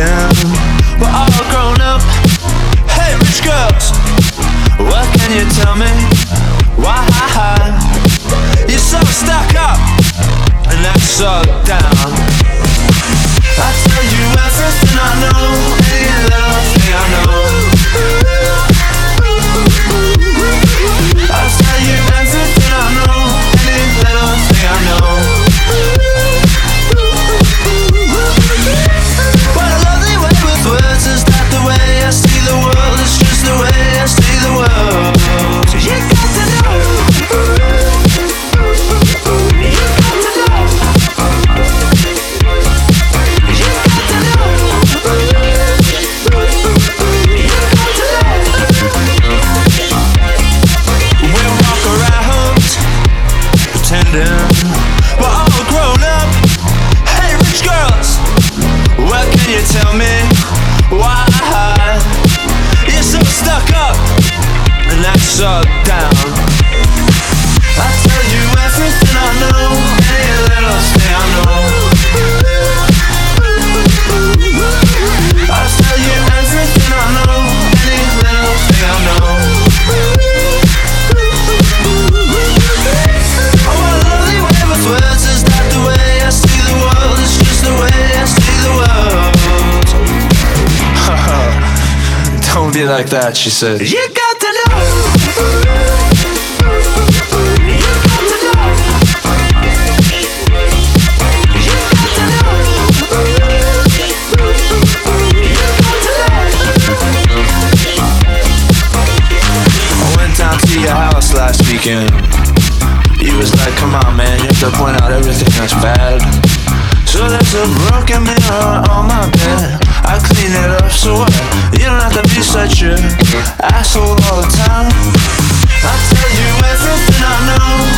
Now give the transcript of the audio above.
pretending we're all grown up. Hey, rich girls, what can you tell me? Why you're so stuck up and that's so down? I tell you everything I know, pretending like that, she said. You got to know. You got to know. You got to know. You got to know. I went down to your house last weekend. You was like, come on, man, you have to point out everything that's bad. So there's a broken mirror on my bed. I clean it up so what? Be such a asshole all the time. I tell you everything I know,